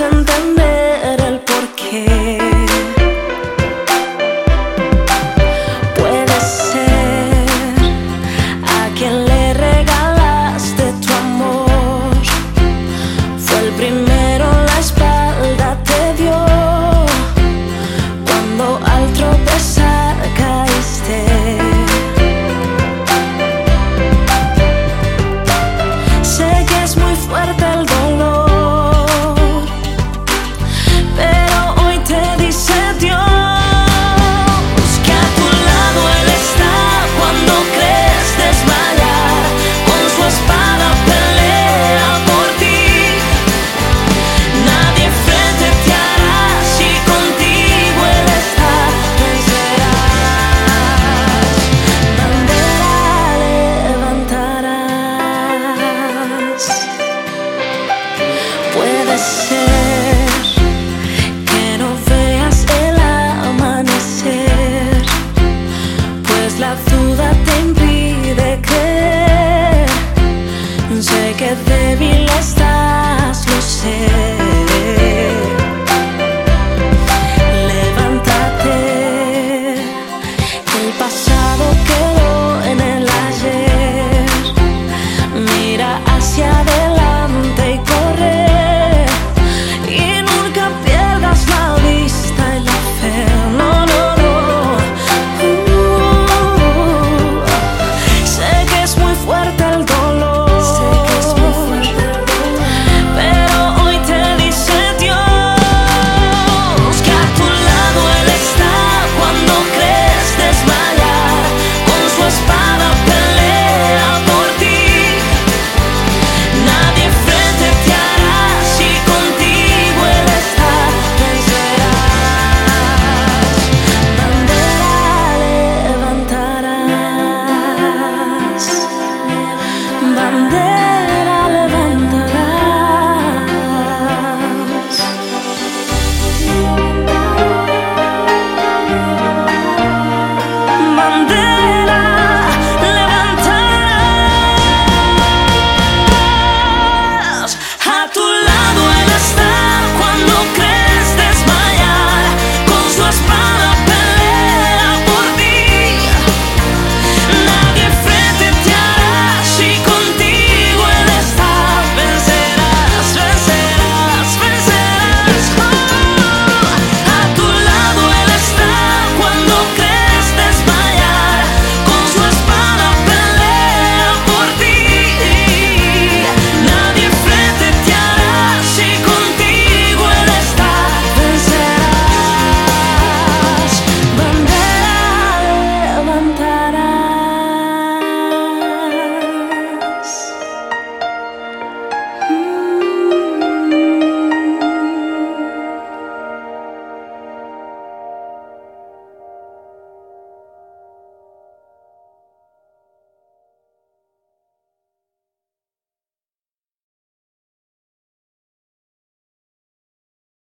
entender el porqué. Puede ser a quien le regalaste tu amor. Fue el primero. said